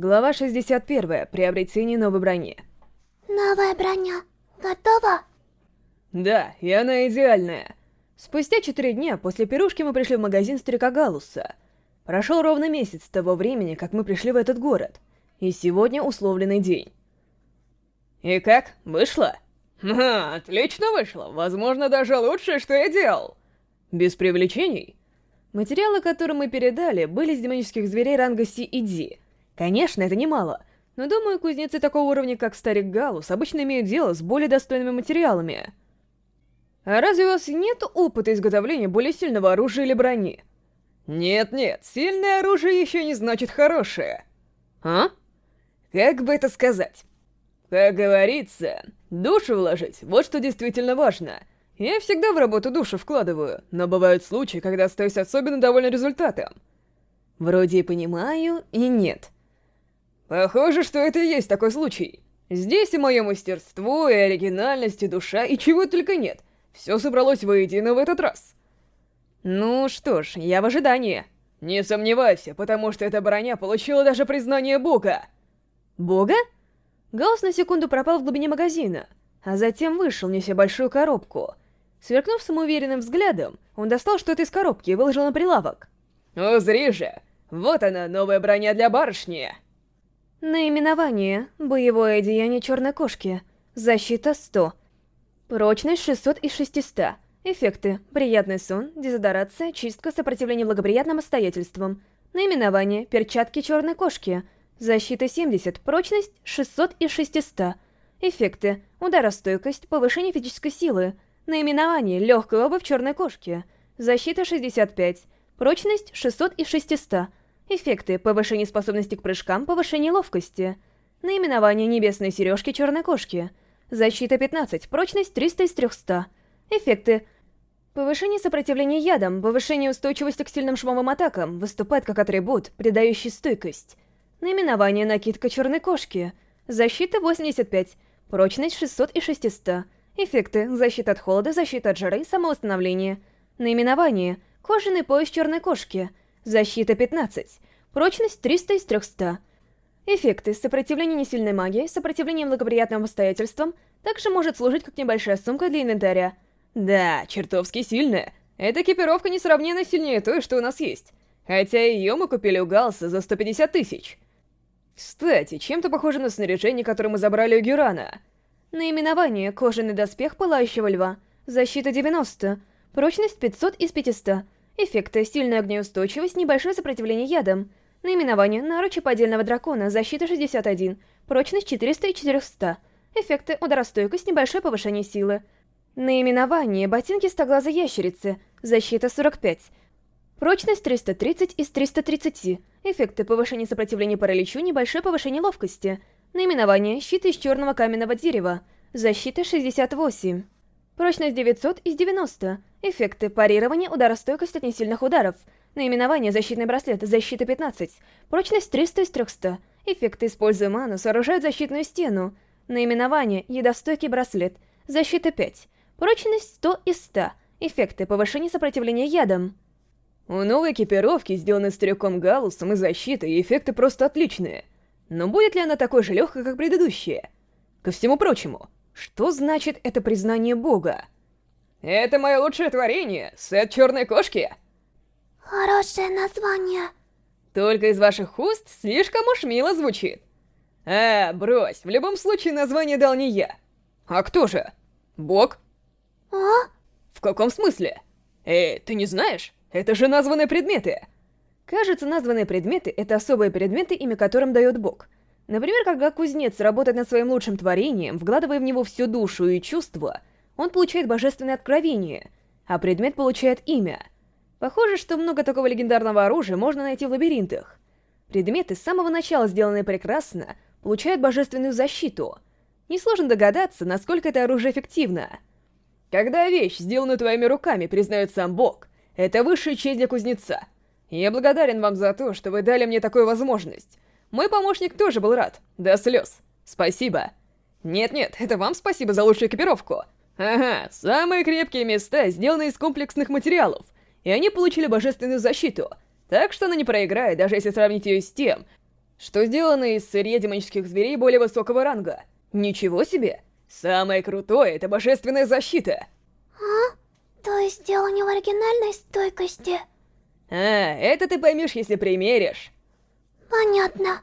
Глава 61. Приобретение новой брони. Новая броня готова? Да, и она идеальная. Спустя четыре дня после пирушки мы пришли в магазин Старика Галуса. Прошел ровно месяц с того времени, как мы пришли в этот город. И сегодня условленный день. И как? Вышло? Ха, отлично вышло. Возможно, даже лучше, что я делал. Без привлечений. Материалы, которые мы передали, были с демонических зверей ранга Си и Ди. Конечно, это немало, но думаю, кузнецы такого уровня, как Старик Галус, обычно имеют дело с более достойными материалами. А разве у вас нет опыта изготовления более сильного оружия или брони? Нет-нет, сильное оружие еще не значит хорошее. А? Как бы это сказать? Как говорится, душу вложить — вот что действительно важно. Я всегда в работу душу вкладываю, но бывают случаи, когда остаюсь особенно доволен результатом. Вроде и понимаю, и нет. Похоже, что это и есть такой случай. Здесь и мое мастерство, и оригинальность, и душа, и чего только нет. Все собралось воедино в этот раз. Ну что ж, я в ожидании. Не сомневайся, потому что эта броня получила даже признание Бога. Бога? Гаус на секунду пропал в глубине магазина, а затем вышел, неся большую коробку. Сверкнув самоуверенным взглядом, он достал что-то из коробки и выложил на прилавок. «Узри же! Вот она, новая броня для барышни!» Наименование. Боевое одеяние черной кошки. Защита 100. Прочность 600 из 600. Эффекты. Приятный сон, дезодорация, чистка, сопротивление благоприятным обстоятельствам. Наименование. Перчатки черной кошки. Защита 70, прочность 600 из 600. Эффекты. Ударостойкость, повышение физической силы. Наименование. Легкая обувь черной кошки. Защита 65, прочность 600 из 600. Эффекты. Повышение способности к прыжкам, повышение ловкости. Наименование небесной сережки черной кошки. Защита 15, прочность 300 из 300. Эффекты. Повышение сопротивления ядам, повышение устойчивости к сильным шумовым атакам, выступает как атрибут, придающий стойкость. Наименование накидка черной кошки. Защита 85, прочность 600 из 600. Эффекты. Защита от холода, защита от жары, самовосстановление. Наименование. Кожаный пояс черной кошки. Защита 15. Прочность 300 из 300. Эффекты. Сопротивление несильной магии, сопротивление благоприятным обстоятельствам, также может служить как небольшая сумка для инвентаря. Да, чертовски сильная. Эта экипировка несравненно сильнее той, что у нас есть. Хотя ее мы купили у Галса за 150 тысяч. Кстати, чем-то похоже на снаряжение, которое мы забрали у Гюрана. Наименование «Кожаный доспех Пылающего Льва». Защита 90. Прочность 500 из 500. Эффекты сильная огнеустойчивость, небольшое сопротивление ядам. Наименование «Наручи поддельного дракона», защита 61, прочность 400 и 400. Эффекты ударостойкость, небольшое повышение силы. Наименование «Ботинки стоглазой ящерицы», защита 45. Прочность 330 из 330. Эффекты повышения сопротивления параличу, небольшое повышение ловкости. Наименование «Щит из черного каменного дерева», защита 68. Прочность 900 из 90. Эффекты парирования, ударостойкость от несильных ударов. Наименование «Защитный браслет», защита 15. Прочность 300 из 300. Эффекты, используя ману, сооружают защитную стену. Наименование «Едостойкий браслет», защита 5. Прочность 100 из 100. Эффекты повышения сопротивления ядам. У новой экипировки, сделанной стариком Галусом и защитой, эффекты просто отличные. Но будет ли она такой же легкой, как предыдущая? Ко всему прочему, что значит это признание Бога? Это мое лучшее творение, сет черной кошки. Хорошее название. Только из ваших уст слишком уж мило звучит. А, брось, в любом случае название дал не я. А кто же? Бог? А? В каком смысле? Эй, ты не знаешь? Это же названные предметы. Кажется, названные предметы — это особые предметы, имя которым дает Бог — Например, когда кузнец работает над своим лучшим творением, вкладывая в него всю душу и чувства, он получает божественное откровение, а предмет получает имя. Похоже, что много такого легендарного оружия можно найти в лабиринтах. Предметы, с самого начала сделанные прекрасно, получают божественную защиту. Несложно догадаться, насколько это оружие эффективно. Когда вещь, сделанную твоими руками, признает сам Бог, это высшая честь для кузнеца. Я благодарен вам за то, что вы дали мне такую возможность. Мой помощник тоже был рад. До слез. Спасибо. Нет-нет, это вам спасибо за лучшую экипировку. Ага, самые крепкие места сделаны из комплексных материалов, и они получили божественную защиту, так что она не проиграет, даже если сравнить ее с тем, что сделано из сырья демонических зверей более высокого ранга. Ничего себе! Самое крутое — это божественная защита! А? То есть дело не в оригинальной стойкости? А, это ты поймешь, если примеришь. Понятно.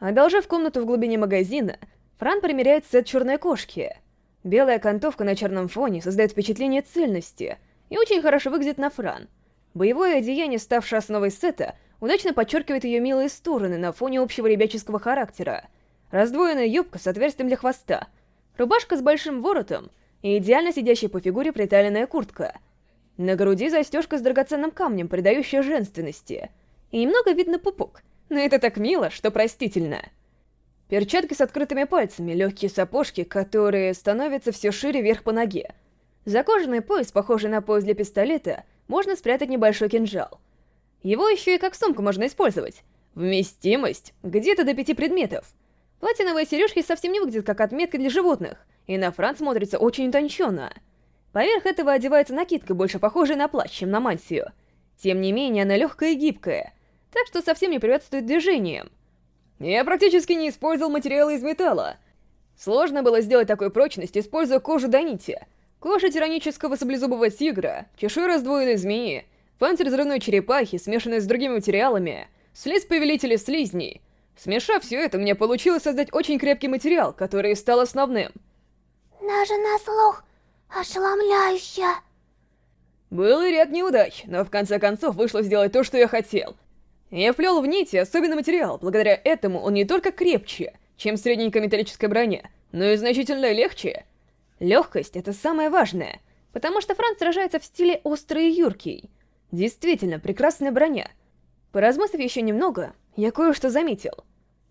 Одолжив комнату в глубине магазина, Фран примеряет сет черной кошки. Белая окантовка на черном фоне создает впечатление цельности и очень хорошо выглядит на Фран. Боевое одеяние, ставшее основой сета, удачно подчеркивает ее милые стороны на фоне общего ребяческого характера. Раздвоенная юбка с отверстием для хвоста, рубашка с большим воротом и идеально сидящая по фигуре приталенная куртка. На груди застежка с драгоценным камнем, придающая женственности. И немного видно пупок, но это так мило, что простительно. Перчатки с открытыми пальцами, легкие сапожки, которые становятся все шире вверх по ноге. За кожаный пояс, похожий на пояс для пистолета, можно спрятать небольшой кинжал. Его еще и как сумку можно использовать. Вместимость где-то до пяти предметов. Платиновые сережки совсем не выглядят как отметка для животных, и на Фран смотрится очень утонченно. Поверх этого одевается накидка, больше похожая на плащ, чем на мантию. Тем не менее, она легкая и гибкая, так что совсем не препятствует движениям. Я практически не использовал материалы из металла. Сложно было сделать такую прочность, используя кожу до нити. Кожа тиранического саблезубого тигра, чешуя раздвоенной змеи, панцирь взрывной черепахи, смешанная с другими материалами, слиз повелителя слизней. Смешав все это, мне получилось создать очень крепкий материал, который и стал основным. Даже на слух ошеломляюще. Был и ряд неудач, но в конце концов вышло сделать то, что я хотел. Я вплел в нити особенный материал, благодаря этому он не только крепче, чем средненькая металлическая броня, но и значительно легче. Легкость — это самое важное, потому что Франц сражается в стиле острый и юркий. Действительно, прекрасная броня. Поразмыслив еще немного, я кое-что заметил.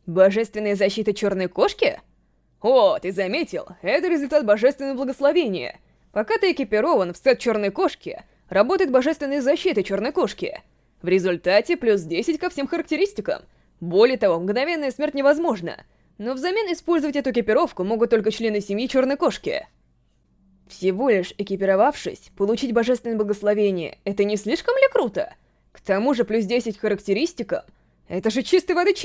Божественная защита черной кошки? О, ты заметил? Это результат божественного благословения. Пока ты экипирован в сет черной кошки, работает божественная защита черной кошки — в результате плюс 10 ко всем характеристикам. Более того, мгновенная смерть невозможна. Но взамен использовать эту экипировку могут только члены семьи Черной Кошки. Всего лишь экипировавшись, получить божественное благословение — это не слишком ли круто? К тому же плюс 10 характеристикам — это же чистой воды.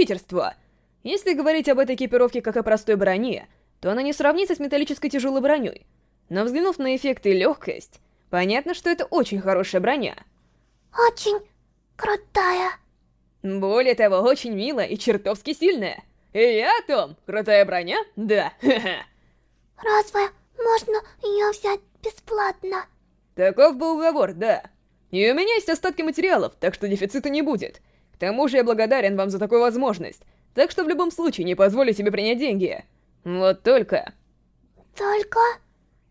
Если говорить об этой экипировке как о простой броне, то она не сравнится с металлической тяжелой броней. Но взглянув на эффекты и легкость, понятно, что это очень хорошая броня. Очень крутая. Более того, очень милая и чертовски сильная. И я о том, крутая броня? Да. Разве можно ее взять бесплатно? Таков был уговор, да. И у меня есть остатки материалов, так что дефицита не будет. К тому же я благодарен вам за такую возможность, так что в любом случае не позволю себе принять деньги. Вот только... Только?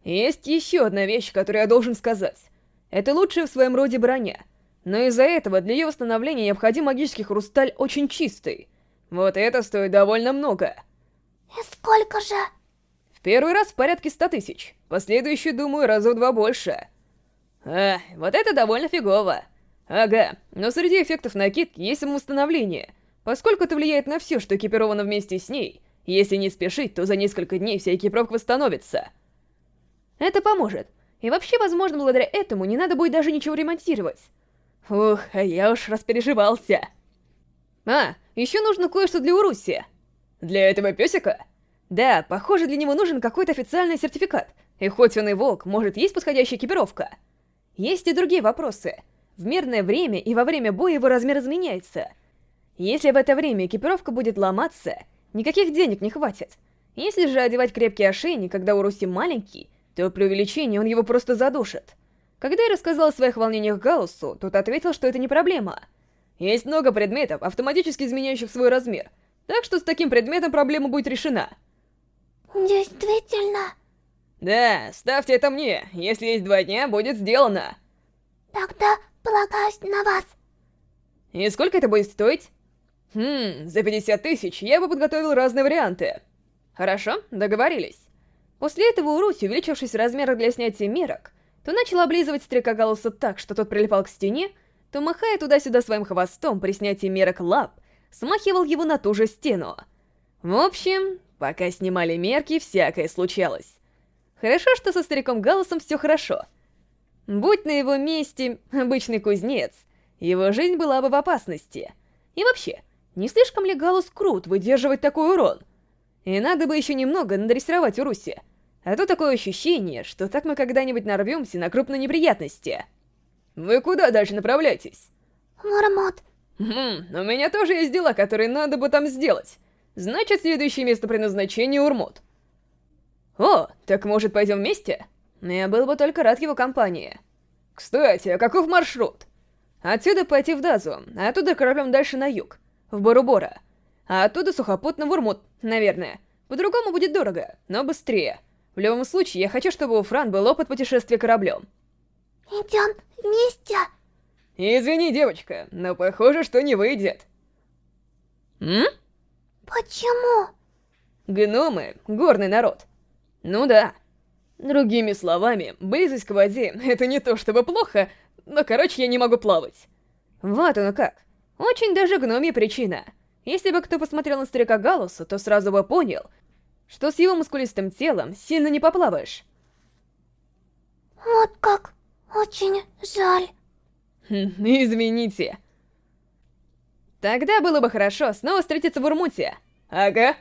Есть еще одна вещь, которую я должен сказать. Это лучшая в своем роде броня — но из-за этого для ее восстановления необходим магический хрусталь очень чистый. Вот это стоит довольно много. И сколько же? В первый раз в порядке ста тысяч. Последующий, думаю, раза в два больше. А, вот это довольно фигово. Ага, но среди эффектов накидки есть самовосстановление. Поскольку это влияет на все, что экипировано вместе с ней, если не спешить, то за несколько дней вся экипировка восстановится. Это поможет. И вообще, возможно, благодаря этому не надо будет даже ничего ремонтировать. Ух, а я уж распереживался. А, еще нужно кое-что для Уруси. Для этого песика? Да, похоже, для него нужен какой-то официальный сертификат. И хоть он и волк, может, есть подходящая экипировка? Есть и другие вопросы. В мирное время и во время боя его размер изменяется. Если в это время экипировка будет ломаться, никаких денег не хватит. Если же одевать крепкий ошейник, когда Уруси маленький, то при увеличении он его просто задушит. Когда я рассказал о своих волнениях Гаусу, тот ответил, что это не проблема. Есть много предметов, автоматически изменяющих свой размер, так что с таким предметом проблема будет решена. Действительно? Да, ставьте это мне. Если есть два дня, будет сделано. Тогда полагаюсь на вас. И сколько это будет стоить? Хм, за 50 тысяч я бы подготовил разные варианты. Хорошо, договорились. После этого у Руси, увеличившись в размерах для снятия мерок, то начал облизывать стрекоголоса так, что тот прилипал к стене, то, махая туда-сюда своим хвостом при снятии мерок лап, смахивал его на ту же стену. В общем, пока снимали мерки, всякое случалось. Хорошо, что со стариком Галусом все хорошо. Будь на его месте обычный кузнец, его жизнь была бы в опасности. И вообще, Не слишком ли Галус крут выдерживать такой урон? И надо бы еще немного надрессировать Уруси. А то такое ощущение, что так мы когда-нибудь нарвемся на крупные неприятности. Вы куда дальше направляетесь? Мармот. Хм, у меня тоже есть дела, которые надо бы там сделать. Значит, следующее место предназначения Урмут. О, так может пойдем вместе? Я был бы только рад его компании. Кстати, а каков маршрут? Отсюда пойти в Дазу, а оттуда кораблем дальше на юг, в Борубора. А оттуда сухопутно в Урмут, наверное. По-другому будет дорого, но быстрее. В любом случае, я хочу, чтобы у Фран был опыт путешествия кораблем. Идем вместе. Извини, девочка, но похоже, что не выйдет. М? Почему? Гномы — горный народ. Ну да. Другими словами, близость к воде — это не то чтобы плохо, но, короче, я не могу плавать. Вот оно как. Очень даже гномья причина. Если бы кто посмотрел на старика Галуса, то сразу бы понял, что с его мускулистым телом сильно не поплаваешь. Вот как. Очень жаль. Хм, извините. Тогда было бы хорошо снова встретиться в Урмуте. Ага.